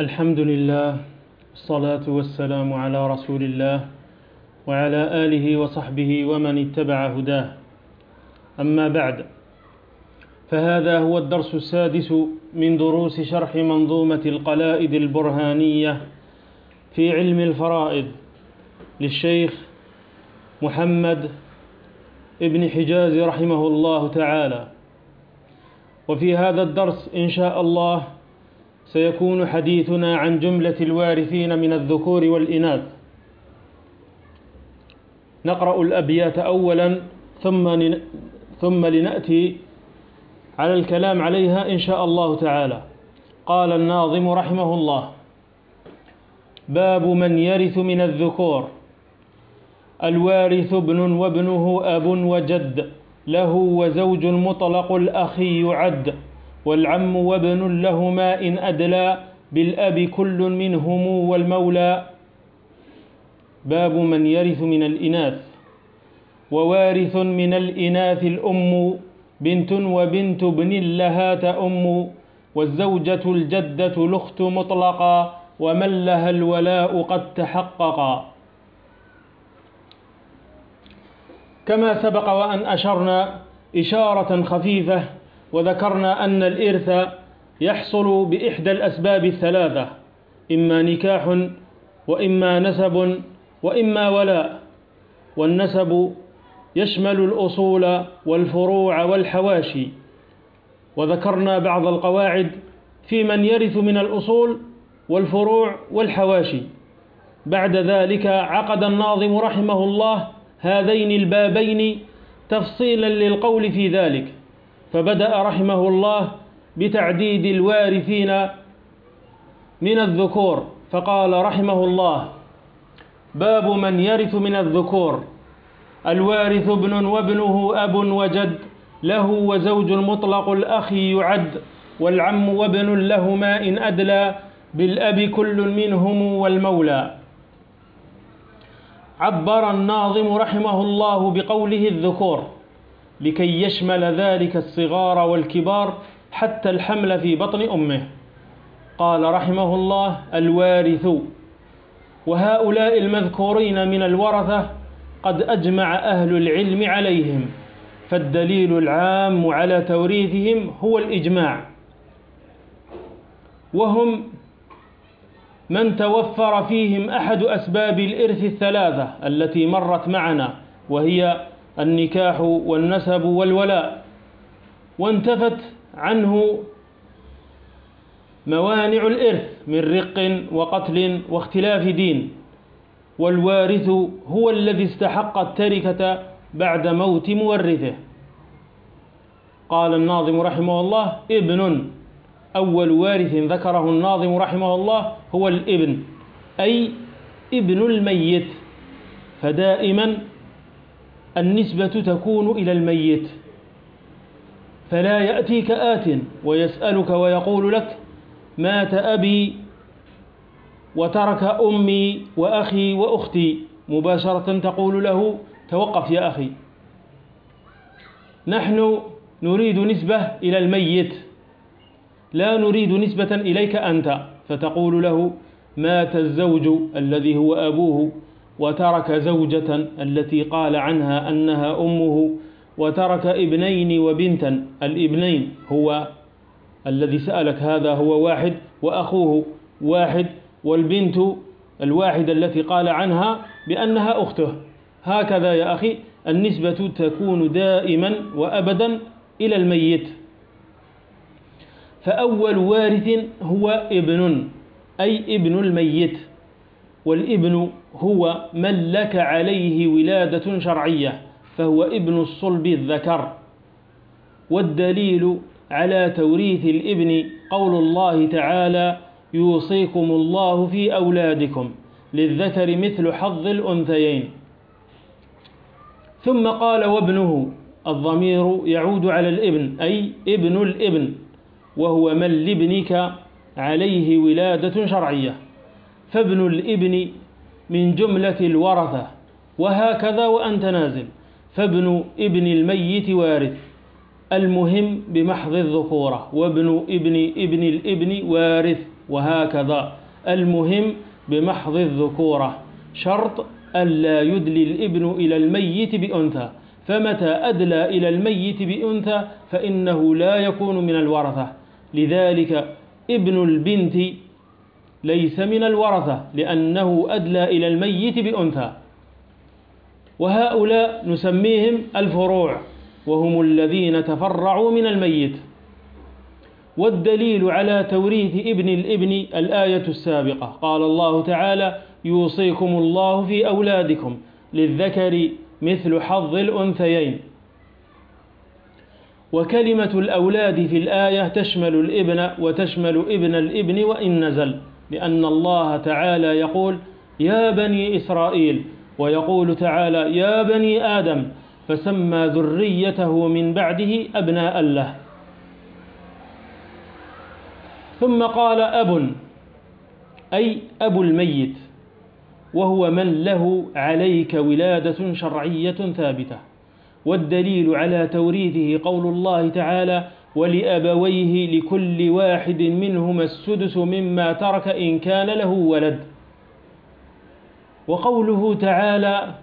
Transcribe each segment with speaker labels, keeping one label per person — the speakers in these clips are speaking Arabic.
Speaker 1: الحمد لله الصلاة والسلام على رسول الله وعلى آله وصحبه ومن اتبع هداه أما بعد فهذا هو الدرس السادس من دروس شرح منظومة القلائد البرهانية في علم الفرائض للشيخ محمد ابن حجاز رحمه الله تعالى وفي هذا الدرس إن شاء الله سيكون حديثنا عن جملة الوارثين من الذكور والإناث. نقرأ الأبيات أولا ثم ثم لنأتي على الكلام عليها إن شاء الله تعالى. قال الناظم رحمه الله باب من يرث من الذكور. الوارث ابن وابنه أب وجد له وزوج مطلق الأخ يعد. والعم وابن لهما إن أدلى بالأب كل منهم والمولى. باب من يرث من الإناث. ووارث من الإناث الأم بنت وبنت ابن لها تأم. والزوجة الجدة الأخت مطلقا ومن لها الولاء قد تحققا. كما سبق وأن أشرنا إشارة خفيفة وذكرنا أن الإرث يحصل بإحدى الأسباب الثلاثة إما نكاح وإما نسب وإما ولاء. والنسب يشمل الأصول والفروع والحواشي. وذكرنا بعض القواعد في من يرث من الأصول والفروع والحواشي. بعد ذلك عقد الناظم رحمه الله هذين البابين تفصيلا للقول في ذلك. فبدأ رحمه الله بتعديد الوارثين من الذكور فقال رحمه الله باب من يرث من الذكور الوارث ابن وابنه أب وجد له وزوج مطلق الأخ يعد والعم وابن لهما إن أدلى بالأب كل منهم والمولى. عبر الناظم رحمه الله بقوله الذكور. لكي يشمل ذلك الصغار والكبار حتى الحمل في بطن أمه. قال رحمه الله الوارث. وهؤلاء المذكورين من الورثة قد أجمع أهل العلم عليهم فالدليل العام على توريثهم هو الإجماع. وهم من توفر فيهم أحد أسباب الإرث الثلاثة التي مرت معنا وهي النكاح والنسب والولاء وانتفت عنه موانع الإرث من رق وقتل واختلاف دين والوارث هو الذي استحق التركة بعد موت مورثه. قال الناظم رحمه الله ابن أول وارث ذكره الناظم رحمه الله هو الإبن أي ابن الميت فدائما النسبة تكون إلى الميت. فلا يأتيك آت ويسألك ويقول لك مات أبي وترك أمي وأخي وأختي. مباشرة تقول له توقف يا أخي. نحن نريد نسبة إلى الميت. لا نريد نسبة إليك أنت. فتقول له مات الزوج الذي هو أبوه. وترك زوجة التي قال عنها أنها أمه وترك ابنين وبنتا. الابنين هو الذي سألك هذا هو واحد وأخوه واحد والبنت الواحدة التي قال عنها بأنها أخته. هكذا يا أخي النسبة تكون دائما وأبدا إلى الميت. فأول وارث هو ابن أي ابن الميت. والإبن هو من لك عليه ولادة شرعية فهو ابن الصلب الذكر. والدليل على توريث الإبن قول الله تعالى يوصيكم الله في أولادكم للذكر مثل حظ الأنثيين. ثم قال وابنه الضمير يعود على الإبن أي ابن الإبن وهو من لابنك عليه ولادة شرعية. فابن الإبن من جملة الورثة وهكذا وأنت نازل فابن إبن الميت وارث المهم بمحض الذكورة وابن إبن إبن الإبن وارث وهكذا المهم بمحض الذكورة شرط ألا يدلي الإبن إلى الميت بأنثى فمتى أدلى إلى الميت بأنثى فإنه لا يكون من الورثة لذلك ابن البنت ليس من الورثة لأنه أدلى إلى الميت بأنثى. وهؤلاء نسميهم الفروع وهم الذين تفرعوا من الميت. والدليل على توريث ابن الابن الآية السابقة. قال الله تعالى يوصيكم الله في أولادكم للذكر مثل حظ الأنثيين. وكلمة الأولاد في الآية تشمل الابن وتشمل ابن الابن وإن نزل. لأن الله تعالى يقول يا بني إسرائيل ويقول تعالى يا بني آدم فسمى ذريته من بعده أبناء له ثم قال أب أي أبو الميت وهو من له عليك ولادة شرعية ثابتة. والدليل على توريثه قول الله تعالى ولأبويه لكل واحد منهما السدس مما ترك إن كان له ولد. وقوله تعالى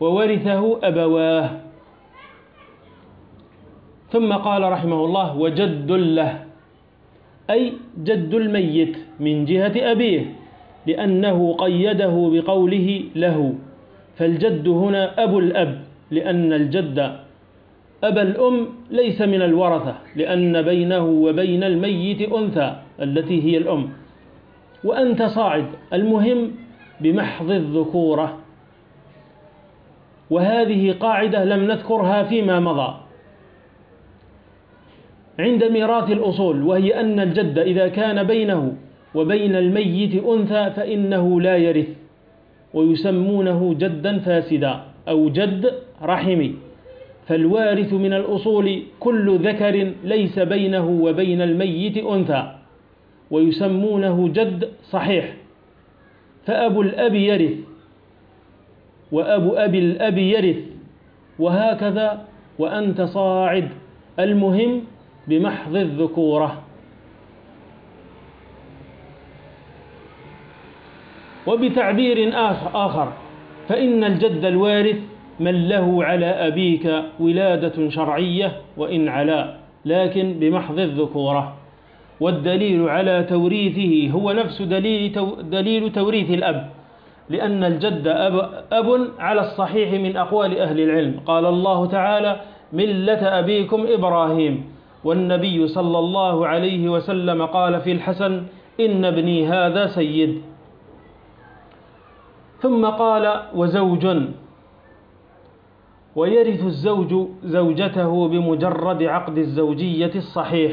Speaker 1: وورثه أبواه. ثم قال رحمه الله وجد له. أي جد الميت من جهة أبيه لأنه قيده بقوله له. فالجد هنا أبو الأب لأن الجد أبا الأم ليس من الورثة لأن بينه وبين الميت أنثى التي هي الأم. وأنت صاعد. المهم بمحض الذكورة. وهذه قاعدة لم نذكرها فيما مضى. عند ميراث الأصول وهي أن الجد إذا كان بينه وبين الميت أنثى فإنه لا يرث. ويسمونه جدا فاسدا أو جد رحمي. فالوارث من الأصول كل ذكر ليس بينه وبين الميت أنثى ويسمونه جد صحيح. فأبو الأب يرث وأبو أبي الأب يرث وهكذا وأنت صاعد. المهم بمحض الذكورة. وبتعبير آخر فإن الجد الوارث من له على أبيك ولادة شرعية وإن علا لكن بمحض الذكورة. والدليل على توريثه هو نفس دليل, دليل توريث الأب لأن الجد أب, أب على الصحيح من أقوال أهل العلم. قال الله تعالى ملة أبيكم إبراهيم والنبي صلى الله عليه وسلم قال في الحسن إن ابني هذا سيد ثم قال وزوج ويرث الزوج زوجته بمجرد عقد الزوجية الصحيح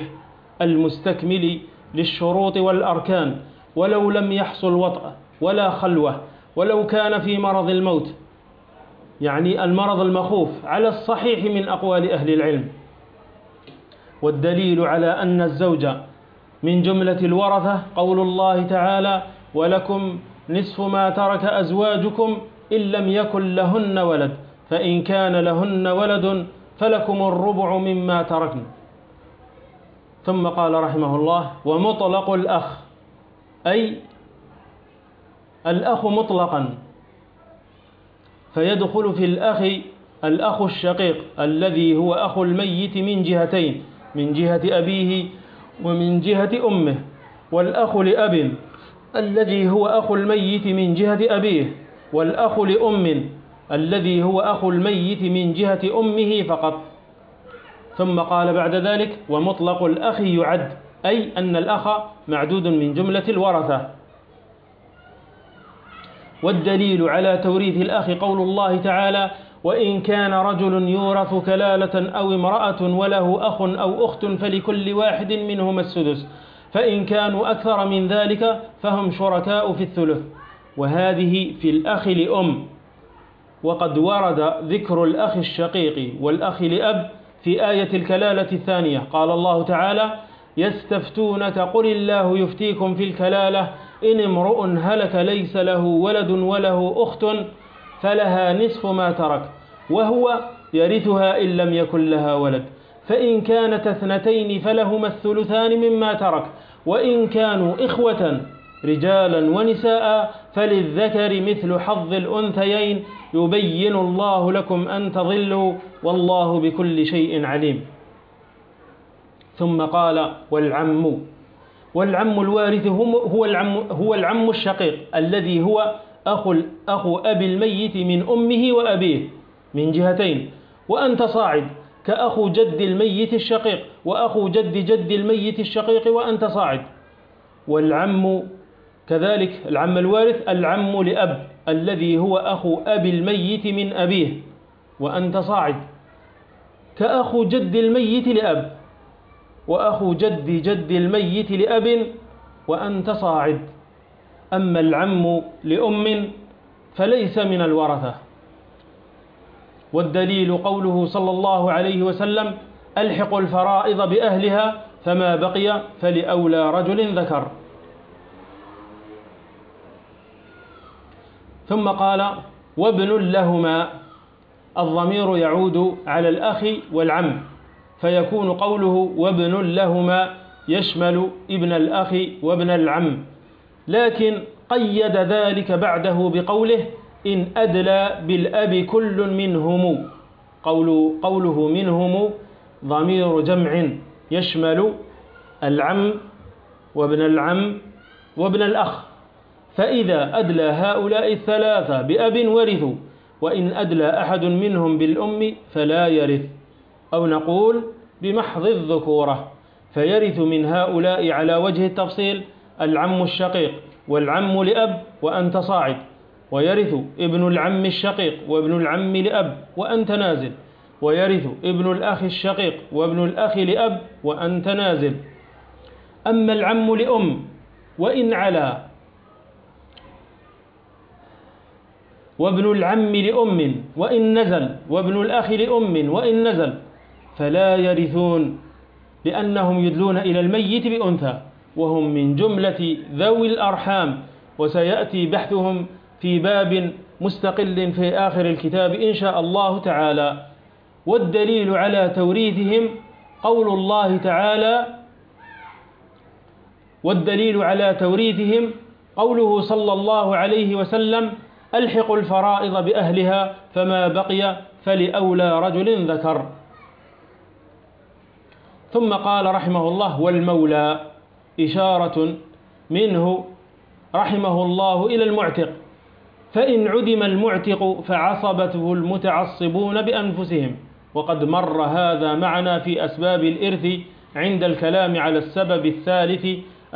Speaker 1: المستكمل للشروط والأركان ولو لم يحصل وطأ ولا خلوة ولو كان في مرض الموت يعني المرض المخوف على الصحيح من أقوال أهل العلم. والدليل على أن الزوج من جملة الورثة قول الله تعالى ولكم نصف ما ترك أزواجكم إن لم يكن لهن ولد فإن كان لهن ولد فلكم الربع مما تركن. ثم قال رحمه الله ومطلق الأخ. أي الأخ مطلقا. فيدخل في الأخ الأخ الشقيق الذي هو أخو الميت من جهتين من جهة أبيه ومن جهة أمه والأخ لأب الذي هو أخو الميت من جهة أبيه والأخ لأم الذي هو أخو الميت من جهة أمه فقط. ثم قال بعد ذلك ومطلق الأخ يعد أي أن الأخ معدود من جملة الورثة. والدليل على توريث الأخ قول الله تعالى وإن كان رجل يورث كلالة أو امرأة وله أخ أو أخت فلكل واحد منهما السدس فإن كانوا أكثر من ذلك فهم شركاء في الثلث. وهذه في الأخ لأم. وقد ورد ذكر الأخ الشقيق والأخ لأب في آية الكلالة الثانية. قال الله تعالى يستفتونك قل الله يفتيكم في الكلالة. إن امرؤ هلك ليس له ولد وله أخت فلها نصف ما ترك وهو يرثها إن لم يكن لها ولد. فإن كانت اثنتين فلهما الثلثان مما ترك. وإن كانوا إخوة رجالا ونساء فللذكر مثل حظ الأنثيين يبين الله لكم أن تضلوا والله بكل شيء عليم. ثم قال والعم. والعم الوارث هو العم, هو العم الشقيق الذي هو أخو, أخو أبي الميت من أمه وأبيه من جهتين. وأنت صاعد كأخو جد الميت الشقيق وأخو جد جد الميت الشقيق وأنت صاعد. والعم كذلك العم الوارث العم لأب الذي هو أخو أبي الميت من أبيه وأنت صاعد. كأخو جد الميت لأب وأخو جد جد الميت لأب وأنت صاعد. أما العم لأم فليس من الورثة. والدليل قوله صلى الله عليه وسلم ألحق الفرائض بأهلها فما بقي فلأولى رجل ذكر. ثم قال وابن لهما الضمير يعود على الأخ والعم فيكون قوله وابن لهما يشمل ابن الأخ وابن العم. لكن قيد ذلك بعده بقوله إن أدلى بالأب كل منهم. قول قوله منهم ضمير جمع يشمل العم وابن العم وابن الأخ. فإذا أدلى هؤلاء الثلاثة بأب ورثوا وإن أدلى أحد منهم بالأم فلا يرث. أو نقول بمحض الذكورة فيرث من هؤلاء على وجه التفصيل العم الشقيق والعم لأب وأنت صاعد ويرث ابن العم الشقيق وابن العم لأب وأنت نازل ويرث ابن الأخ الشقيق وابن الأخ لأب وأنت نازل. أما العم لأم وإن علا وابن العم لأم وإن نزل وابن الأخ لأم وإن نزل فلا يرثون لأنهم يدلون إلى الميت بأنثى وهم من جملة ذوي الأرحام وسيأتي بحثهم في باب مستقل في آخر الكتاب إن شاء الله تعالى. والدليل على توريثهم قول الله تعالى والدليل على توريثهم قوله صلى الله عليه وسلم ألحق الفرائض بأهلها فما بقي فلأولى رجل ذكر. ثم قال رحمه الله والمولى إشارة منه رحمه الله إلى المعتق. فإن عدم المعتق فعصبته المتعصبون بأنفسهم. وقد مر هذا معنا في أسباب الإرث عند الكلام على السبب الثالث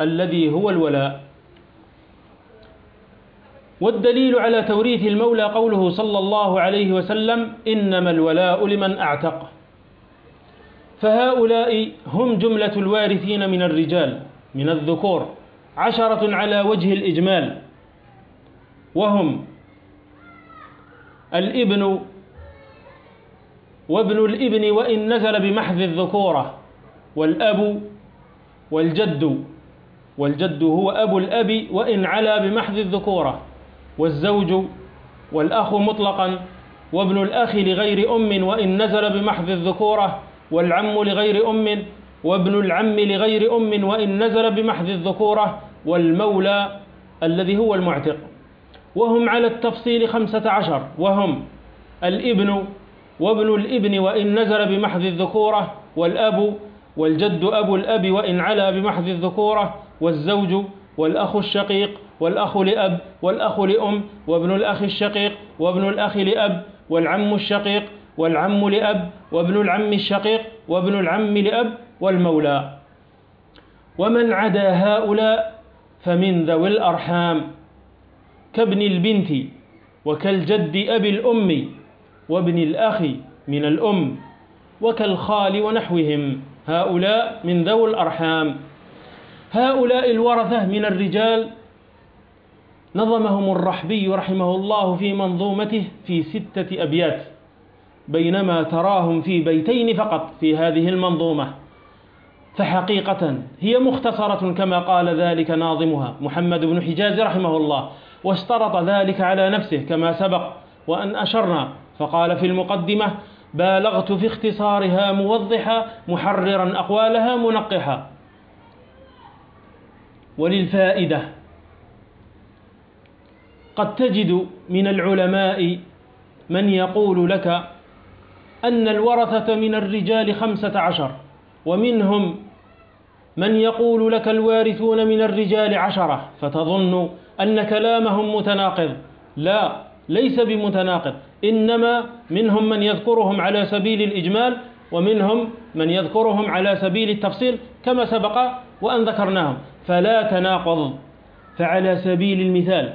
Speaker 1: الذي هو الولاء. والدليل على توريث المولى قوله صلى الله عليه وسلم إنما الولاء لمن أعتق. فهؤلاء هم جملة الوارثين من الرجال من الذكور عشرة على وجه الإجمال. وهم الإبن وابن الإبن وإن نزل بمحذ الذكورة والأب والجد والجد هو أبو الأب وإن علا بمحذ الذكورة. والزوج والأخ مطلقا وابن الأخ لغير أم وإن نزل بمحذ الذكورة والعم لغير أم وابن العم لغير أم وإن نزل بمحذ الذكورة والمولى الذي هو المعتق. وهم على التفصيل خمسة عشر وهم الإبن وابن الإبن وإن نزل بمحذ الذكورة والأب والجد أبو الأب وإن علا بمحذ الذكورة والزوج والأخ الشقيق والأخ لأب والأخ لأم وابن الأخ الشقيق وابن الأخ لأب والعم الشقيق والعم لأب وابن العم الشقيق وابن العم لأب والمولى. ومن عدا هؤلاء فمن ذوي الأرحام كابن البنت وكالجد أبي الأم وابن الأخ من الأم وكالخال ونحوهم. هؤلاء من ذوي الأرحام. هؤلاء الورثة من الرجال نظمهم الرحبي رحمه الله في منظومته في ستة أبيات بينما تراهم في بيتين فقط في هذه المنظومة. فحقيقة هي مختصرة كما قال ذلك ناظمها محمد بن حجاز رحمه الله واشترط ذلك على نفسه كما سبق وأن أشرنا. فقال في المقدمة بالغت في اختصارها موضحا محررا أقوالها منقحا. وللفائدة قد تجد من العلماء من يقول لك أن الورثة من الرجال خمسة عشر ومنهم من يقول لك الوارثون من الرجال عشرة فتظن أن كلامهم متناقض. لا ليس بمتناقض إنما منهم من يذكرهم على سبيل الإجمال ومنهم من يذكرهم على سبيل التفصيل كما سبق وأن ذكرناهم. فلا تناقض فعلى سبيل المثال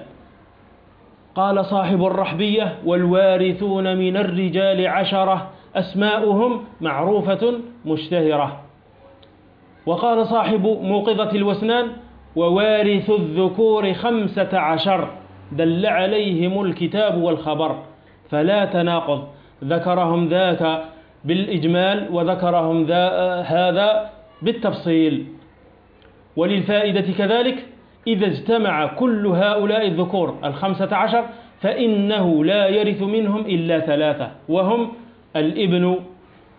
Speaker 1: قال صاحب الرحبية والوارثون من الرجال عشرة أسماؤهم معروفة مشتهرة. وقال صاحب موقظة الوسنان ووارث الذكور خمسة عشر دل عليهم الكتاب والخبر فلا تناقض. ذكرهم ذاك بالإجمال وذكرهم هذا بالتفصيل. وللفائدة كذلك إذا اجتمع كل هؤلاء الذكور الخمسة عشر فإنه لا يرث منهم إلا ثلاثة وهم الإبن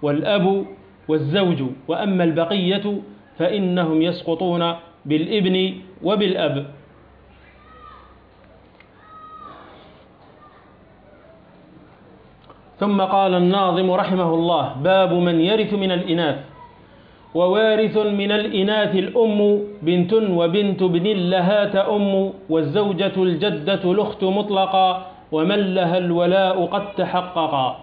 Speaker 1: والأب والزوج وأما البقية فإنهم يسقطون بالإبن وبالأب. ثم قال الناظم رحمه الله باب من يرث من الإناث. ووارث من الإناث الأم بنت وبنت ابن لها تأم والزوجة الجدة الأخت مطلقا ومن لها الولاء قد تحققا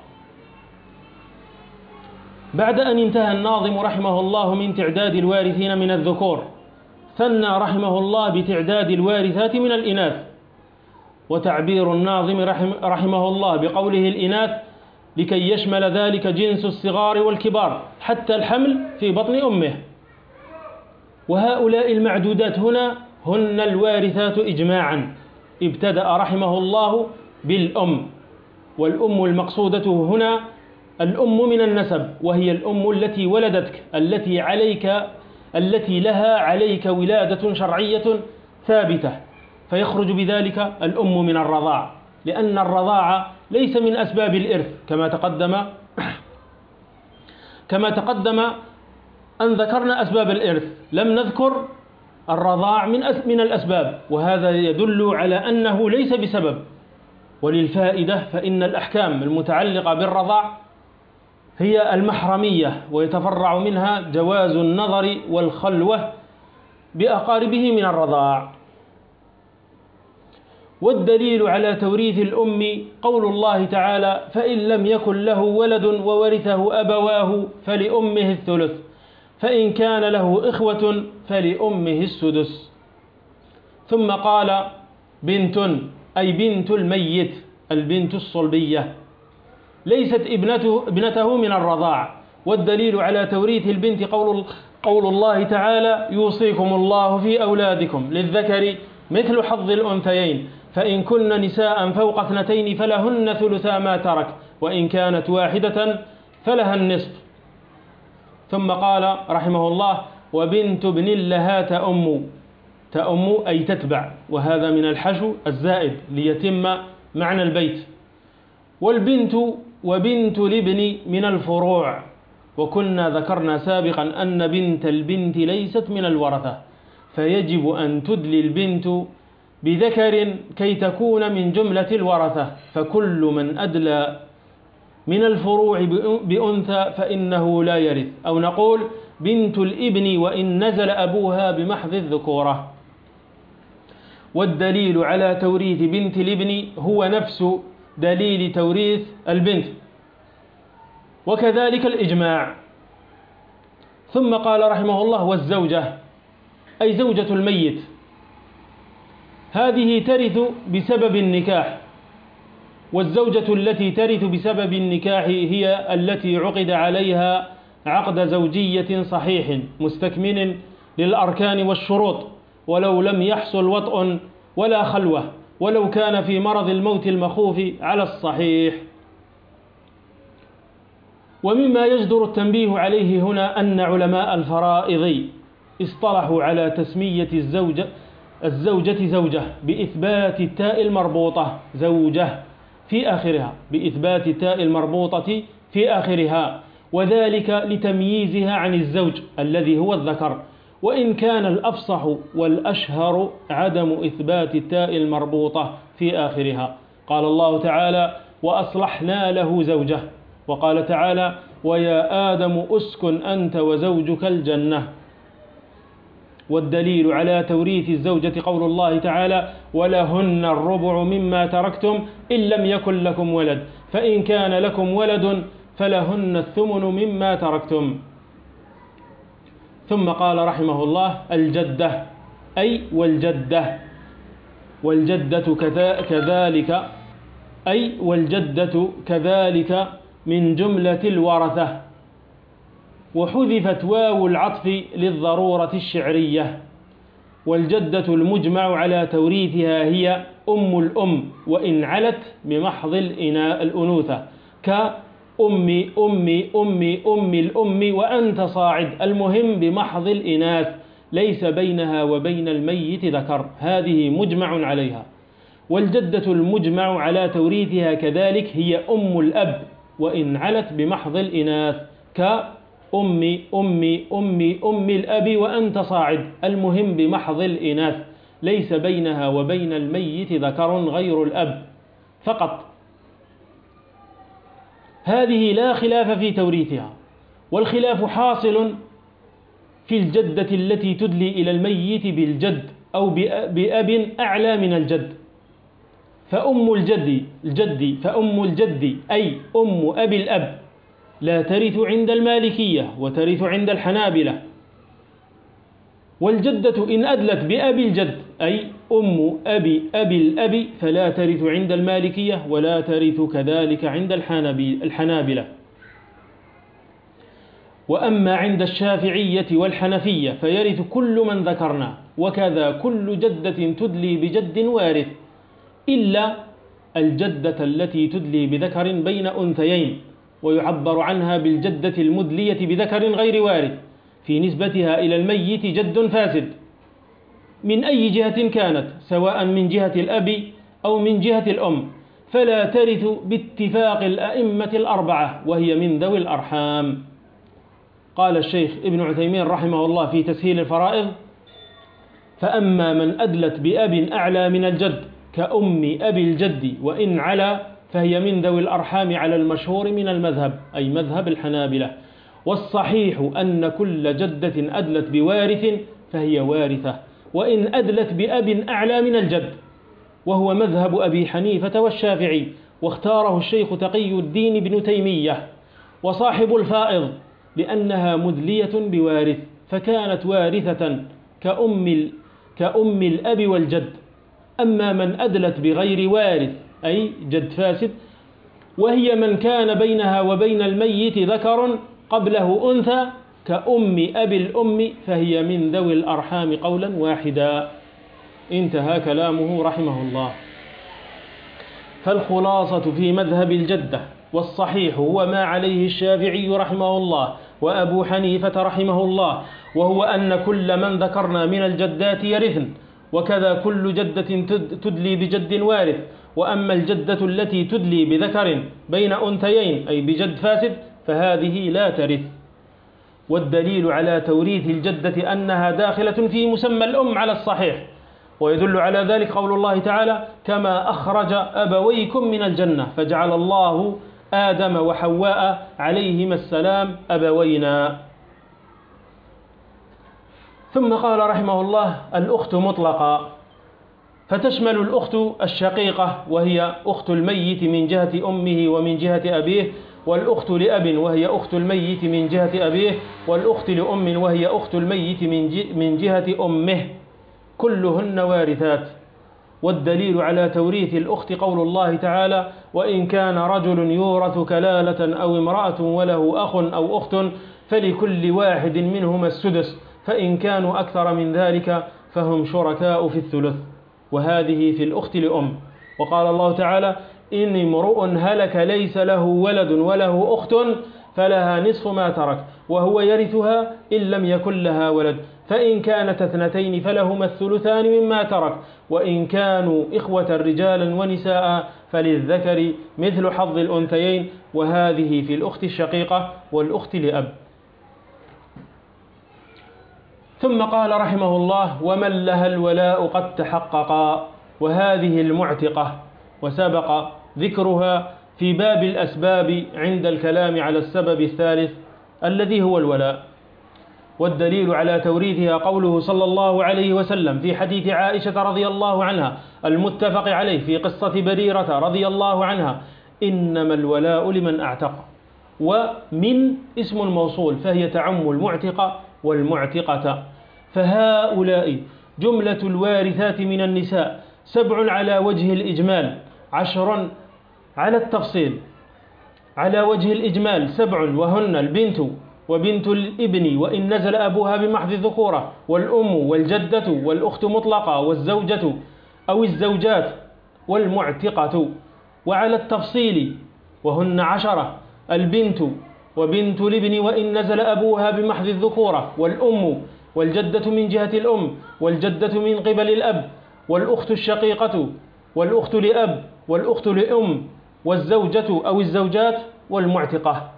Speaker 1: بعد أن انتهى الناظم رحمه الله من تعداد الوارثين من الذكور ثنى رحمه الله بتعداد الوارثات من الإناث. وتعبير الناظم رحمه الله بقوله الإناث لكي يشمل ذلك جنس الصغار والكبار حتى الحمل في بطن أمه. وهؤلاء المعدودات هنا هن الوارثات إجماعا ابتدأ رحمه الله بالأم. والأم المقصودة هنا الأم من النسب وهي الأم التي ولدتك التي عليك التي لها عليك ولادة شرعية ثابتة. فيخرج بذلك الأم من الرضاع لأن الرضاعة ليس من أسباب الإرث كما تقدم كما تقدم أن ذكرنا أسباب الإرث. لم نذكر الرضاع من من الأسباب وهذا يدل على أنه ليس بسبب. وللفائدة فإن الأحكام المتعلقة بالرضاع هي المحرمية ويتفرع منها جواز النظر والخلوة بأقاربه من الرضاع. والدليل على توريث الأم قول الله تعالى فإن لم يكن له ولد وورثه أبواه فلأمه الثلث فإن كان له إخوة فلأمه السدس. ثم قال بنت أي بنت الميت البنت الصلبية. ليست ابنته, ابنته من الرضاع. والدليل على توريث البنت قول, قول الله تعالى يوصيكم الله في أولادكم للذكر مثل حظ الأنثيين. فإن كن نساء فوق اثنتين فلهن ثلثا ما ترك وإن كانت واحدة فلها النصف. ثم قال رحمه الله وبنت ابن لها تأم. تأم أي تتبع وهذا من الحشو الزائد ليتم معنى البيت. والبنت وبنت الابن من الفروع. وكنا ذكرنا سابقا أن بنت البنت ليست من الورثة فيجب أن تدلي البنت بذكر كي تكون من جملة الورثة فكل من أدلى من الفروع بأنثى فإنه لا يرث. أو نقول بنت الإبن وإن نزل أبوها بمحض الذكورة. والدليل على توريث بنت الإبن هو نفس دليل توريث البنت. وكذلك الإجماع. ثم قال رحمه الله والزوجة أي زوجة الميت. هذه ترث بسبب النكاح والزوجة التي ترث بسبب النكاح هي التي عقد عليها عقد زوجية صحيح مستكمل للأركان والشروط ولو لم يحصل وطء ولا خلوة ولو كان في مرض الموت المخوف على الصحيح. ومما يجدر التنبيه عليه هنا أن علماء الفرائض اصطلحوا على تسمية الزوجة الزوجة زوجة بإثبات التاء المربوطة زوجة في آخرها بإثبات التاء المربوطة في آخرها وذلك لتمييزها عن الزوج الذي هو الذكر. وإن كان الأفصح والأشهر عدم إثبات التاء المربوطة في آخرها. قال الله تعالى وأصلحنا له زوجة. وقال تعالى ويا آدم أسكن أنت وزوجك الجنة. والدليل على توريث الزوجة قول الله تعالى ولهن الربع مما تركتم إن لم يكن لكم ولد فإن كان لكم ولد فلهن الثمن مما تركتم. ثم قال رحمه الله الجدة أي والجدة والجدة كذلك أي والجدة كذلك من جملة الورثة. وحذفت واو العطف للضرورة الشعرية والجدة المجمع على توريثها هي أم الأم وإن علت بمحض الأنوثة كأمي أمي أمي أمي الأم وأنت صاعد المهم بمحض الإناث ليس بينها وبين الميت ذكر هذه مجمع عليها. والجدة المجمع على توريثها كذلك هي أم الأب وإن علت بمحض الإناث كأمي أمي أمي أمي الأب وأنت صاعد. المهم بمحض الإناث. ليس بينها وبين الميت ذكر غير الأب. فقط. هذه لا خلاف في توريثها. والخلاف حاصل في الجدة التي تدلي إلى الميت بالجد أو بأب أعلى من الجد. فأم الجد الجد فأم الجد أي أم أبي الأب. لا ترث عند المالكية وترث عند الحنابلة. والجدة إن أدلت بأبي الجد أي أم أبي أبي الأب فلا ترث عند المالكية ولا ترث كذلك عند الحنابلة. وأما عند الشافعية والحنفية فيرث كل من ذكرنا وكذا كل جدة تدلي بجد وارث إلا الجدة التي تدلي بذكر بين أنثيين. ويعبر عنها بالجدة المدلية بذكر غير وارث في نسبتها إلى الميت جد فاسد. من أي جهة كانت؟ سواء من جهة الأب أو من جهة الأم. فلا ترث باتفاق الأئمة الأربعة وهي من ذوي الأرحام. قال الشيخ ابن عثيمين رحمه الله في تسهيل الفرائض فأما من أدلت بأب أعلى من الجد كأم أبي الجد وإن علا فهي من ذوي الأرحام على المشهور من المذهب أي مذهب الحنابلة. والصحيح أن كل جدة أدلت بوارث فهي وارثة وإن أدلت بأب أعلى من الجد وهو مذهب أبي حنيفة والشافعي واختاره الشيخ تقي الدين بن تيمية. وصاحب الفائض لأنها مدلية بوارث فكانت وارثة كأم, كأم الأب والجد. أما من أدلت بغير وارث أي جد فاسد وهي من كان بينها وبين الميت ذكر قبله أنثى كأم أبي الأم فهي من ذوي الأرحام قولا واحدا. انتهى كلامه رحمه الله. فالخلاصة في مذهب الجدة والصحيح هو ما عليه الشافعي رحمه الله وأبو حنيفة رحمه الله وهو أن كل من ذكرنا من الجدات يرثن وكذا كل جدة تدلي بجد وارث. وأما الجدة التي تدلي بذكر بين أنثيين أي بجد فاسد فهذه لا ترث. والدليل على توريث الجدة أنها داخلة في مسمى الأم على الصحيح. ويدل على ذلك قول الله تعالى كما أخرج أبويكم من الجنة فجعل الله آدم وحواء عليهما السلام أبوينا. ثم قال رحمه الله الأخت مطلقا فتشمل الأخت الشقيقة وهي أخت الميت من جهة أمه ومن جهة أبيه والأخت لأب وهي أخت الميت من جهة أبيه والأخت لأم وهي أخت الميت من جهة أمه. كلهن وارثات. والدليل على توريث الأخت قول الله تعالى وإن كان رجل يورث كلالة أو امرأة وله أخ أو أخت فلكل واحد منهما السدس فإن كانوا أكثر من ذلك فهم شركاء في الثلث. وهذه في الأخت لأم. وقال الله تعالى إن امرؤ هلك ليس له ولد وله أخت فلها نصف ما ترك وهو يرثها إن لم يكن لها ولد. فإن كانت اثنتين فلهما الثلثان مما ترك وإن كانوا إخوة رجالا ونساء فللذكر مثل حظ الأنثيين. وهذه في الأخت الشقيقة والأخت لأب. ثم قال رحمه الله ومن لها الولاء قد تحقق وهذه المعتقة وسبق ذكرها في باب الأسباب عند الكلام على السبب الثالث الذي هو الولاء. والدليل على توريثها قوله صلى الله عليه وسلم في حديث عائشة رضي الله عنها المتفق عليه في قصة بريرة رضي الله عنها إنما الولاء لمن أعتق. ومن اسم الموصول فهي تعم المعتق والمعتقة. فهؤلاء جملة الوارثات من النساء سبع على وجه الإجمال عشر على التفصيل. على وجه الإجمال سبع وهن البنت وبنت الابن وإن نزل أبوها بمحض الذكورة والأم والجدة والأخت مطلقة والزوجة أو الزوجات والمعتقة. وعلى التفصيل وهن عشرة البنت وبنت الابن وإن نزل أبوها بمحض الذكورة والأم والجدة من جهة الأم والجدة من قبل الأب والأخت الشقيقة والأخت لأب والأخت لأم والزوجة أو الزوجات والمعتقة.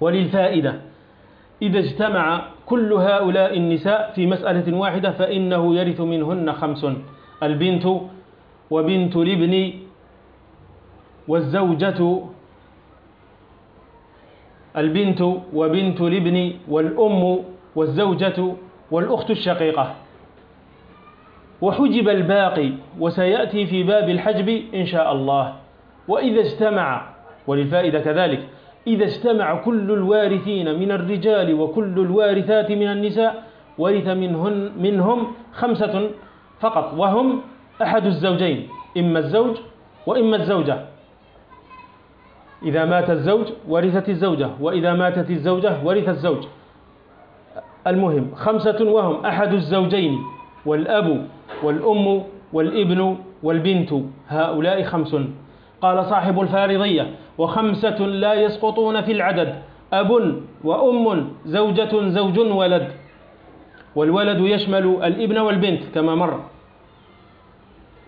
Speaker 1: وللفائدة إذا اجتمع كل هؤلاء النساء في مسألة واحدة فإنه يرث منهن خمس البنت وبنت الابن والزوجة البنت وبنت الابن والأم والزوجة والأخت الشقيقة. وحجب الباقي وسيأتي في باب الحجب إن شاء الله. وإذا اجتمع وللفائدة كذلك إذا اجتمع كل الوارثين من الرجال وكل الوارثات من النساء ورث منهن منهم خمسة فقط وهم أحد الزوجين إما الزوج وإما الزوجة. إذا مات الزوج ورثت الزوجة وإذا ماتت الزوجة ورث الزوج. المهم خمسة وهم أحد الزوجين والأب والأم والابن والبنت. هؤلاء خمس. قال صاحب الفارضية وخمسة لا يسقطون في العدد. أب وأم زوجة زوج ولد. والولد يشمل الابن والبنت كما مر.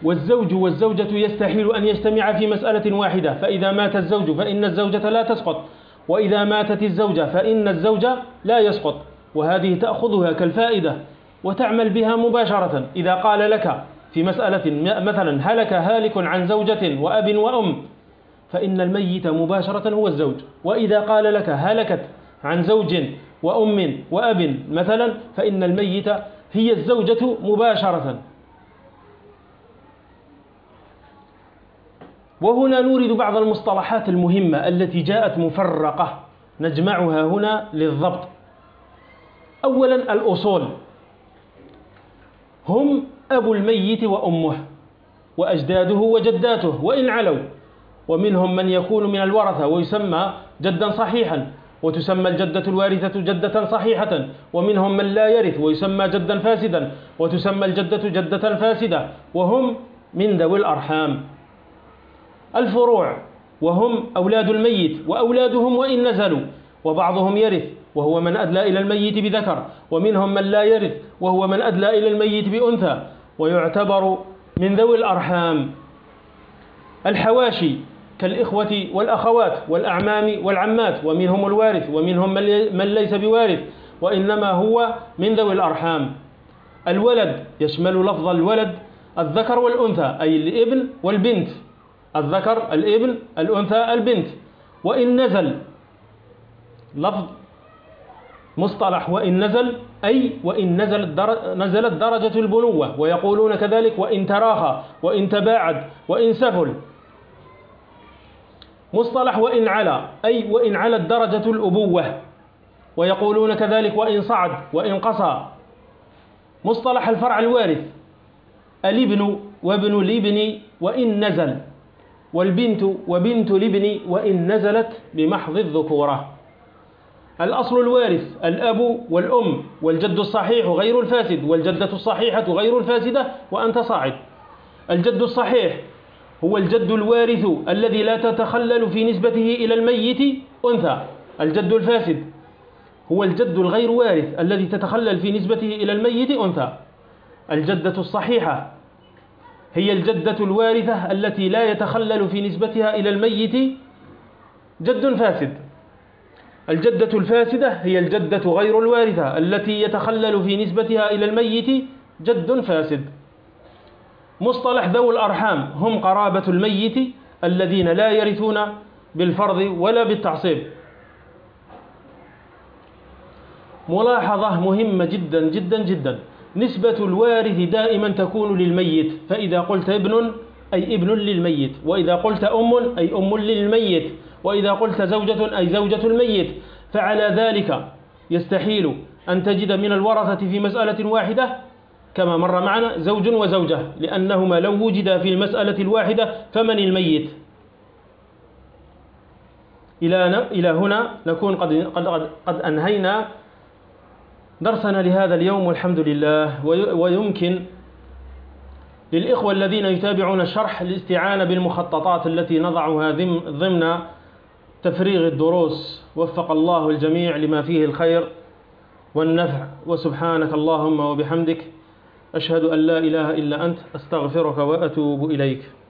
Speaker 1: والزوج والزوجة يستحيل أن يجتمع في مسألة واحدة فإذا مات الزوج فإن الزوجة لا تسقط وإذا ماتت الزوجة فإن الزوج لا يسقط وهذه تأخذها كالفائدة وتعمل بها مباشرة. إذا قال لك في مسألة مثلا هلك هالك عن زوجة وأب وأم فإن الميت مباشرة هو الزوج. وإذا قال لك هلكت عن زوج وأم وأب مثلا فإن الميت هي الزوجة مباشرة. وهنا نورد بعض المصطلحات المهمة التي جاءت مفرقة. نجمعها هنا للضبط. أولا الأصول. هم أبو الميت وأمه وأجداده وجداته وإن علوا. ومنهم من يكون من الورثة ويسمى جدا صحيحا. وتسمى الجدة الوارثة جدة صحيحة. ومنهم من لا يرث ويسمى جدا فاسدا. وتسمى الجدة جدة فاسدة. وهم من ذوي الأرحام. الفروع وهم أولاد الميت وأولادهم وإن نزلوا وبعضهم يرث وهو من أدلى إلى الميت بذكر ومنهم من لا يرث وهو من أدلى إلى الميت بأنثى ويعتبر من ذوي الأرحام. الحواشي كالإخوة والأخوات والأعمام والعمات ومنهم الوارث ومنهم من ليس بوارث وإنما هو من ذوي الأرحام. الولد يشمل لفظ الولد الذكر والأنثى أي الابن والبنت. الذكر الإبن الأنثى البنت. وإن نزل لفظ مصطلح وإن نزل أي وإن نزل نزلت درجة البنوة. ويقولون كذلك وإن تراخى وإن تباعد وإن سفل. مصطلح وإن علا أي وإن علت درجة الأبوة. ويقولون كذلك وإن صعد وإن قصى. مصطلح الفرع الوارث الإبن وابن الإبن وإن نزل. والبنت وبنت الابن وإن نزلت بمحض الذكورة. الأصل الوارث الأب والأم والجد الصحيح غير الفاسد والجدة الصحيحة غير الفاسدة وأنت صاعد الجد الصحيح هو الجد الوارث الذي لا تتخلل في نسبته إلى الميت أنثى. الجد الفاسد هو الجد الغير وارث الذي تتخلل في نسبته إلى الميت أنثى. الجدة الصحيحة هي الجدة الوارثة التي لا يتخلل في نسبتها إلى الميت جد فاسد. الجدة الفاسدة هي الجدة غير الوارثة التي يتخلل في نسبتها إلى الميت جد فاسد. مصطلح ذو الأرحام هم قرابة الميت الذين لا يرثون بالفرض ولا بالتعصيب. ملاحظة مهمة جدا جدا جدا. نسبة الوارث دائما تكون للميت فإذا قلت ابن أي ابن للميت وإذا قلت أم أي أم للميت وإذا قلت زوجة أي زوجة الميت. فعلى ذلك يستحيل أن تجد من الورثة في مسألة واحدة كما مر معنا زوج وزوجة لأنهما لو وجدا في المسألة الواحدة فمن الميت. إلى هنا نكون قد قد قد أنهينا درسنا لهذا اليوم والحمد لله ويمكن للإخوة الذين يتابعون الشرح الاستعانة بالمخططات التي نضعها ضمن تفريغ الدروس. وفق الله الجميع لما فيه الخير والنفع. وسبحانك اللهم وبحمدك أشهد أن لا إله إلا أنت أستغفرك وأتوب إليك.